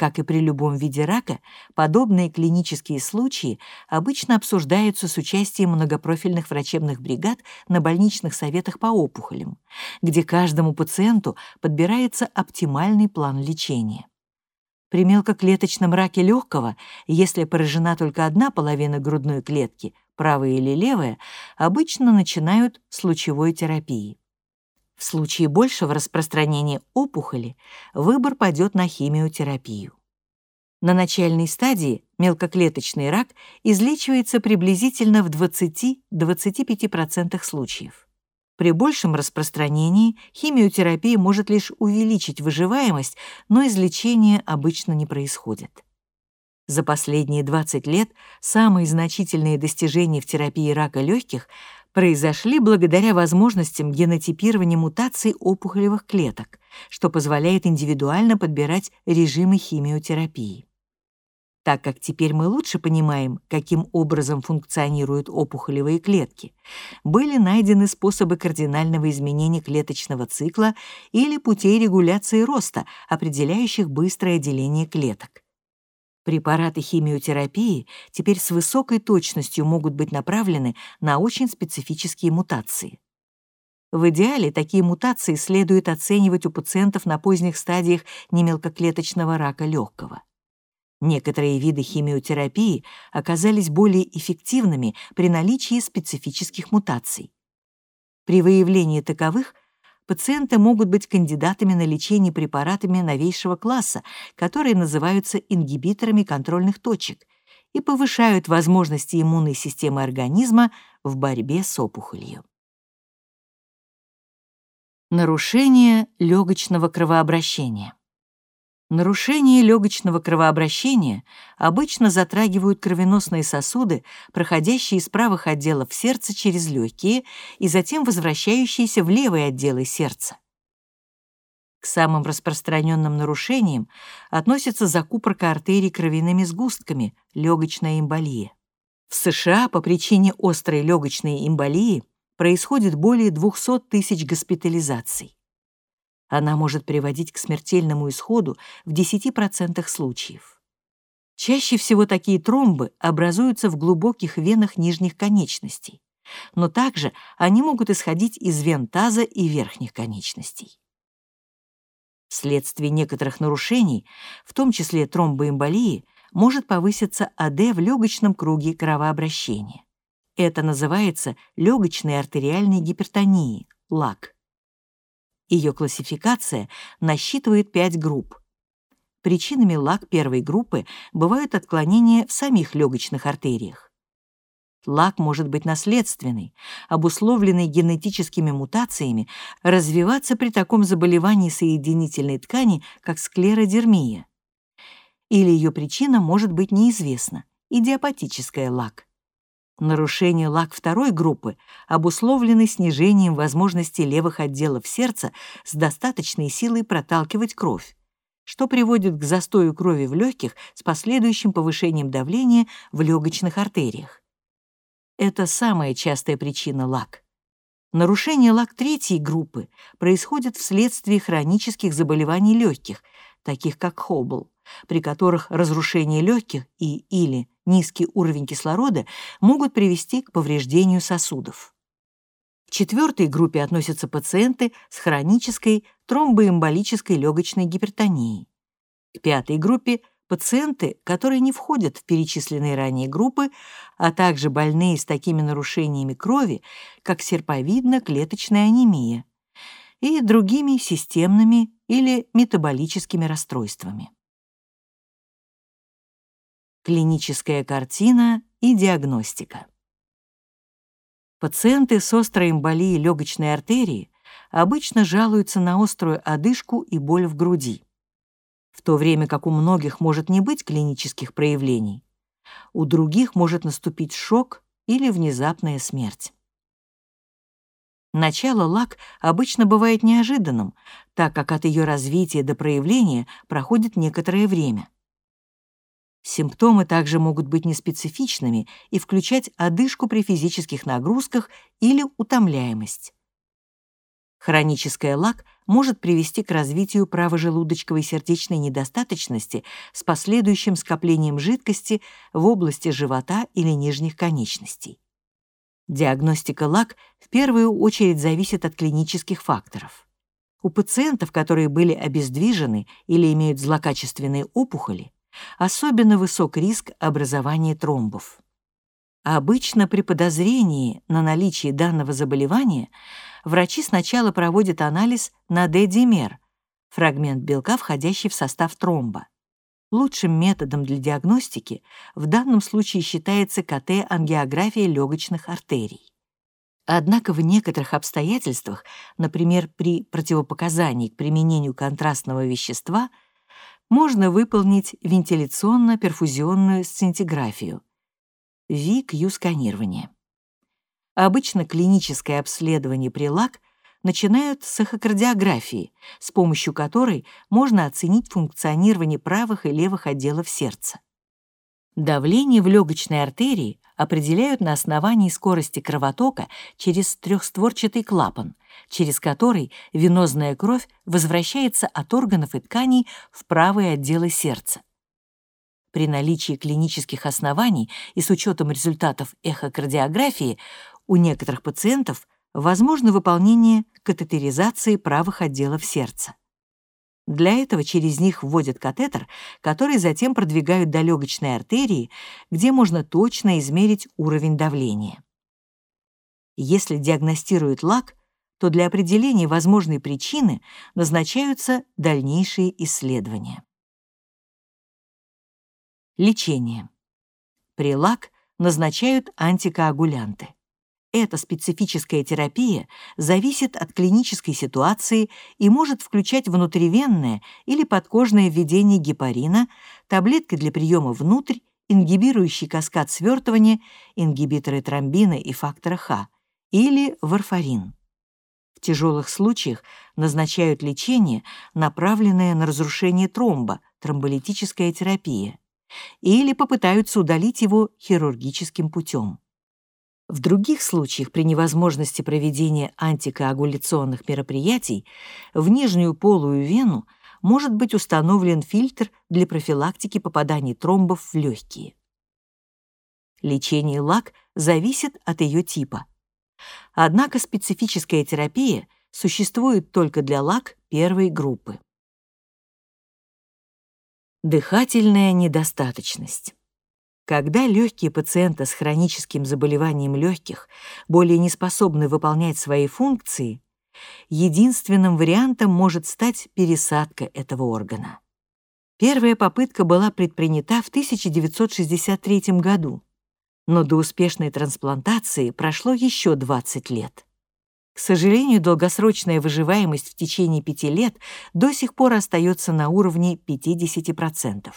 Как и при любом виде рака, подобные клинические случаи обычно обсуждаются с участием многопрофильных врачебных бригад на больничных советах по опухолям, где каждому пациенту подбирается оптимальный план лечения. При мелкоклеточном раке легкого, если поражена только одна половина грудной клетки, правая или левая, обычно начинают с лучевой терапии. В случае большего распространения опухоли выбор пойдет на химиотерапию. На начальной стадии мелкоклеточный рак излечивается приблизительно в 20-25% случаев. При большем распространении химиотерапия может лишь увеличить выживаемость, но излечение обычно не происходит. За последние 20 лет самые значительные достижения в терапии рака легких произошли благодаря возможностям генотипирования мутаций опухолевых клеток, что позволяет индивидуально подбирать режимы химиотерапии. Так как теперь мы лучше понимаем, каким образом функционируют опухолевые клетки, были найдены способы кардинального изменения клеточного цикла или путей регуляции роста, определяющих быстрое деление клеток. Препараты химиотерапии теперь с высокой точностью могут быть направлены на очень специфические мутации. В идеале такие мутации следует оценивать у пациентов на поздних стадиях немелкоклеточного рака легкого. Некоторые виды химиотерапии оказались более эффективными при наличии специфических мутаций. При выявлении таковых пациенты могут быть кандидатами на лечение препаратами новейшего класса, которые называются ингибиторами контрольных точек и повышают возможности иммунной системы организма в борьбе с опухолью. Нарушение легочного кровообращения. Нарушения легочного кровообращения обычно затрагивают кровеносные сосуды, проходящие из правых отделов сердца через легкие и затем возвращающиеся в левые отделы сердца. К самым распространенным нарушениям относится закупорка артерий кровяными сгустками, легочная эмболия. В США по причине острой легочной эмболии происходит более 200 тысяч госпитализаций. Она может приводить к смертельному исходу в 10% случаев. Чаще всего такие тромбы образуются в глубоких венах нижних конечностей, но также они могут исходить из вен таза и верхних конечностей. Вследствие некоторых нарушений, в том числе тромбоэмболии, может повыситься АД в легочном круге кровообращения. Это называется легочной артериальной гипертонией, ЛАК. Ее классификация насчитывает пять групп. Причинами ЛАК первой группы бывают отклонения в самих легочных артериях. ЛАК может быть наследственный, обусловленный генетическими мутациями, развиваться при таком заболевании соединительной ткани, как склеродермия. Или ее причина может быть неизвестна, идиопатическая ЛАК. Нарушения лак второй группы обусловлены снижением возможности левых отделов сердца с достаточной силой проталкивать кровь, что приводит к застою крови в легких с последующим повышением давления в легочных артериях. Это самая частая причина лак. Нарушение лак третьей группы происходит вследствие хронических заболеваний легких, таких как Хоббл, при которых разрушение легких и или низкий уровень кислорода могут привести к повреждению сосудов. К четвертой группе относятся пациенты с хронической тромбоэмболической легочной гипертонией. К пятой группе — пациенты, которые не входят в перечисленные ранее группы, а также больные с такими нарушениями крови, как серповидно-клеточная анемия и другими системными или метаболическими расстройствами. Клиническая картина и диагностика. Пациенты с острой эмболией легочной артерии обычно жалуются на острую одышку и боль в груди. В то время как у многих может не быть клинических проявлений, у других может наступить шок или внезапная смерть. Начало ЛАК обычно бывает неожиданным, так как от ее развития до проявления проходит некоторое время. Симптомы также могут быть неспецифичными и включать одышку при физических нагрузках или утомляемость. Хроническая лак может привести к развитию правожелудочковой сердечной недостаточности с последующим скоплением жидкости в области живота или нижних конечностей. Диагностика лак в первую очередь зависит от клинических факторов. У пациентов, которые были обездвижены или имеют злокачественные опухоли, особенно высок риск образования тромбов. Обычно при подозрении на наличие данного заболевания врачи сначала проводят анализ на D-димер, фрагмент белка, входящий в состав тромба. Лучшим методом для диагностики в данном случае считается КТ-ангиография легочных артерий. Однако в некоторых обстоятельствах, например, при противопоказании к применению контрастного вещества, можно выполнить вентиляционно-перфузионную сцинтиграфию, ВИК-Ю-сканирование. Обычно клиническое обследование при ЛАК начинают с эхокардиографии, с помощью которой можно оценить функционирование правых и левых отделов сердца. Давление в легочной артерии определяют на основании скорости кровотока через трехстворчатый клапан, через который венозная кровь возвращается от органов и тканей в правые отделы сердца. При наличии клинических оснований и с учетом результатов эхокардиографии у некоторых пациентов возможно выполнение катетеризации правых отделов сердца. Для этого через них вводят катетер, который затем продвигают до легочной артерии, где можно точно измерить уровень давления. Если диагностируют лак, то для определения возможной причины назначаются дальнейшие исследования. Лечение. При лак назначают антикоагулянты. Эта специфическая терапия зависит от клинической ситуации и может включать внутривенное или подкожное введение гепарина, таблетки для приема внутрь, ингибирующий каскад свертывания, ингибиторы тромбина и фактора Х, или варфарин. В тяжелых случаях назначают лечение, направленное на разрушение тромба, тромболитическая терапия, или попытаются удалить его хирургическим путем. В других случаях при невозможности проведения антикоагуляционных мероприятий в нижнюю полую вену может быть установлен фильтр для профилактики попаданий тромбов в легкие. Лечение ЛАК зависит от ее типа. Однако специфическая терапия существует только для ЛАК первой группы. Дыхательная недостаточность. Когда легкие пациента с хроническим заболеванием легких более не способны выполнять свои функции, единственным вариантом может стать пересадка этого органа. Первая попытка была предпринята в 1963 году, но до успешной трансплантации прошло еще 20 лет. К сожалению, долгосрочная выживаемость в течение пяти лет до сих пор остается на уровне 50%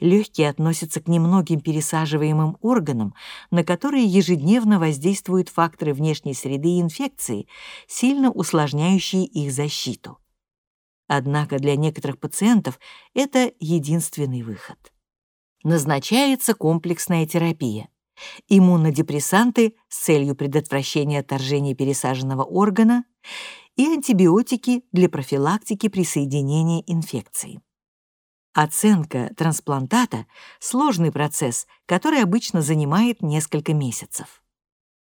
легкие относятся к немногим пересаживаемым органам, на которые ежедневно воздействуют факторы внешней среды и инфекции, сильно усложняющие их защиту. Однако для некоторых пациентов это единственный выход. Назначается комплексная терапия. Иммунодепрессанты с целью предотвращения отторжения пересаженного органа и антибиотики для профилактики присоединения инфекции. Оценка трансплантата — сложный процесс, который обычно занимает несколько месяцев.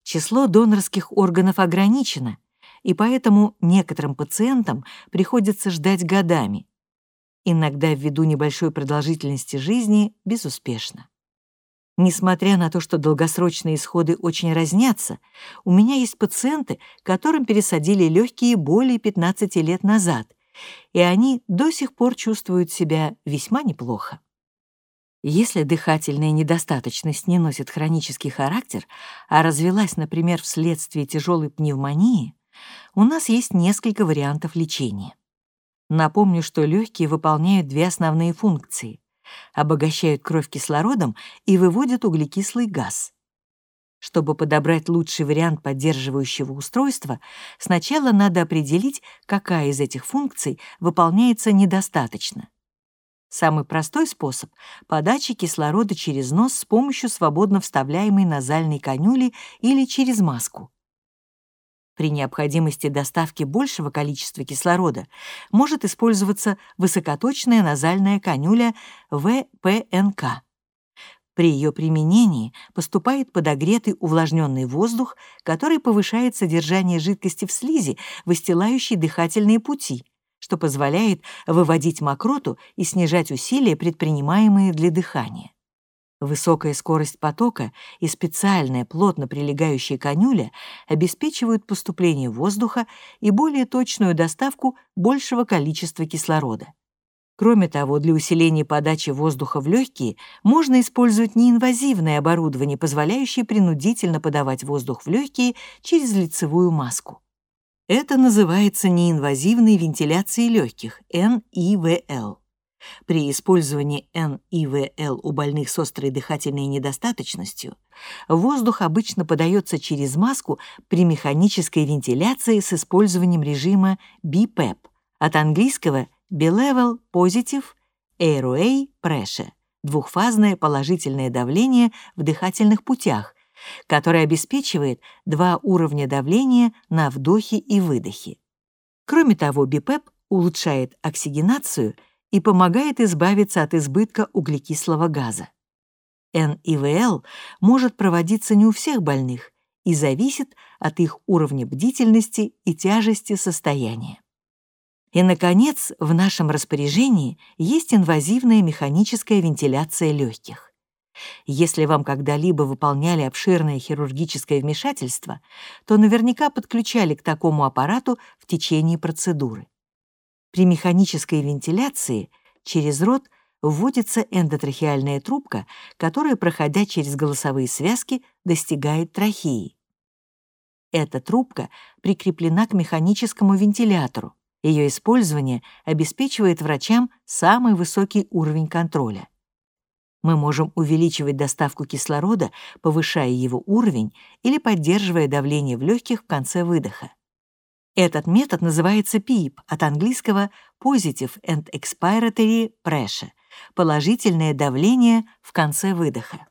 Число донорских органов ограничено, и поэтому некоторым пациентам приходится ждать годами, иногда ввиду небольшой продолжительности жизни безуспешно. Несмотря на то, что долгосрочные исходы очень разнятся, у меня есть пациенты, которым пересадили легкие более 15 лет назад, и они до сих пор чувствуют себя весьма неплохо. Если дыхательная недостаточность не носит хронический характер, а развелась, например, вследствие тяжелой пневмонии, у нас есть несколько вариантов лечения. Напомню, что легкие выполняют две основные функции — обогащают кровь кислородом и выводят углекислый газ — чтобы подобрать лучший вариант поддерживающего устройства, сначала надо определить, какая из этих функций выполняется недостаточно. Самый простой способ — подача кислорода через нос с помощью свободно вставляемой назальной канюли или через маску. При необходимости доставки большего количества кислорода может использоваться высокоточная назальная канюля ВПНК. При ее применении поступает подогретый увлажненный воздух, который повышает содержание жидкости в слизи, выстилающей дыхательные пути, что позволяет выводить мокроту и снижать усилия, предпринимаемые для дыхания. Высокая скорость потока и специальная плотно прилегающая конюля обеспечивают поступление воздуха и более точную доставку большего количества кислорода. Кроме того, для усиления подачи воздуха в легкие можно использовать неинвазивное оборудование, позволяющее принудительно подавать воздух в легкие через лицевую маску. Это называется неинвазивной вентиляцией легких, НИВЛ. При использовании НИВЛ у больных с острой дыхательной недостаточностью воздух обычно подается через маску при механической вентиляции с использованием режима BPAP, от английского B-level positive airway pressure — двухфазное положительное давление в дыхательных путях, которое обеспечивает два уровня давления на вдохе и выдохе. Кроме того, БИПЭП улучшает оксигенацию и помогает избавиться от избытка углекислого газа. НИВЛ может проводиться не у всех больных и зависит от их уровня бдительности и тяжести состояния. И, наконец, в нашем распоряжении есть инвазивная механическая вентиляция легких. Если вам когда-либо выполняли обширное хирургическое вмешательство, то наверняка подключали к такому аппарату в течение процедуры. При механической вентиляции через рот вводится эндотрахеальная трубка, которая, проходя через голосовые связки, достигает трахеи. Эта трубка прикреплена к механическому вентилятору. Ее использование обеспечивает врачам самый высокий уровень контроля. Мы можем увеличивать доставку кислорода, повышая его уровень или поддерживая давление в легких в конце выдоха. Этот метод называется PEEP от английского Positive and Expiratory Pressure — положительное давление в конце выдоха.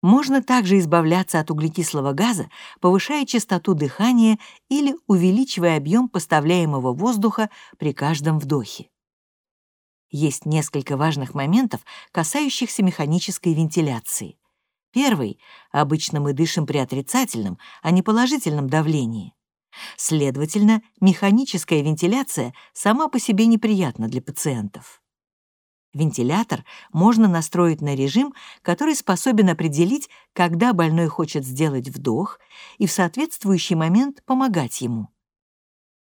Можно также избавляться от углекислого газа, повышая частоту дыхания или увеличивая объем поставляемого воздуха при каждом вдохе. Есть несколько важных моментов, касающихся механической вентиляции. Первый — обычно мы дышим при отрицательном, а не положительном давлении. Следовательно, механическая вентиляция сама по себе неприятна для пациентов. Вентилятор можно настроить на режим, который способен определить, когда больной хочет сделать вдох, и в соответствующий момент помогать ему.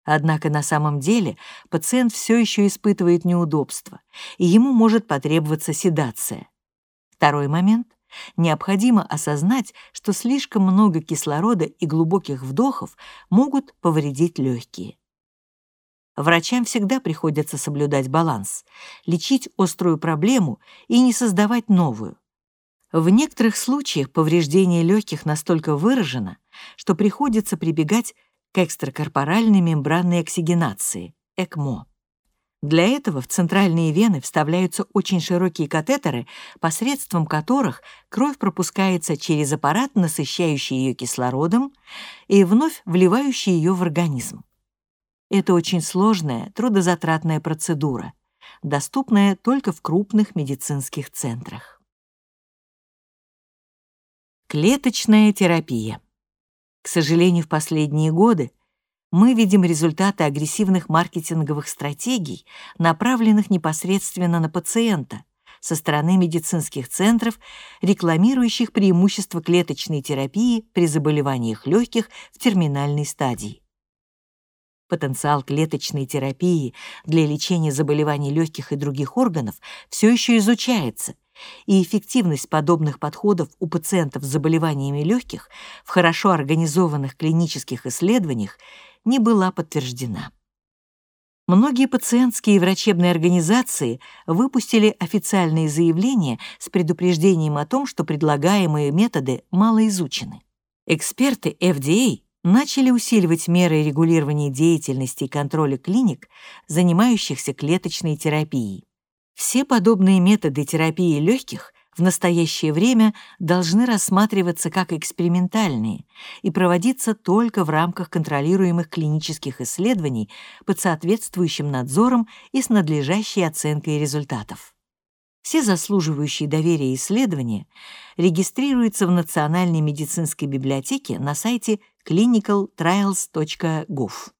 Однако на самом деле пациент все еще испытывает неудобства, и ему может потребоваться седация. Второй момент — необходимо осознать, что слишком много кислорода и глубоких вдохов могут повредить легкие. Врачам всегда приходится соблюдать баланс, лечить острую проблему и не создавать новую. В некоторых случаях повреждение легких настолько выражено, что приходится прибегать к экстракорпоральной мембранной оксигенации, ЭКМО. Для этого в центральные вены вставляются очень широкие катетеры, посредством которых кровь пропускается через аппарат, насыщающий ее кислородом, и вновь вливающий ее в организм. Это очень сложная, трудозатратная процедура, доступная только в крупных медицинских центрах. Клеточная терапия. К сожалению, в последние годы мы видим результаты агрессивных маркетинговых стратегий, направленных непосредственно на пациента, со стороны медицинских центров, рекламирующих преимущества клеточной терапии при заболеваниях легких в терминальной стадии. Потенциал клеточной терапии для лечения заболеваний легких и других органов все еще изучается, и эффективность подобных подходов у пациентов с заболеваниями легких в хорошо организованных клинических исследованиях не была подтверждена. Многие пациентские и врачебные организации выпустили официальные заявления с предупреждением о том, что предлагаемые методы мало изучены. Эксперты FDA начали усиливать меры регулирования деятельности и контроля клиник, занимающихся клеточной терапией. Все подобные методы терапии легких в настоящее время должны рассматриваться как экспериментальные и проводиться только в рамках контролируемых клинических исследований под соответствующим надзором и с надлежащей оценкой результатов. Все заслуживающие доверия исследования регистрируются в Национальной медицинской библиотеке на сайте clinicaltrials.gov.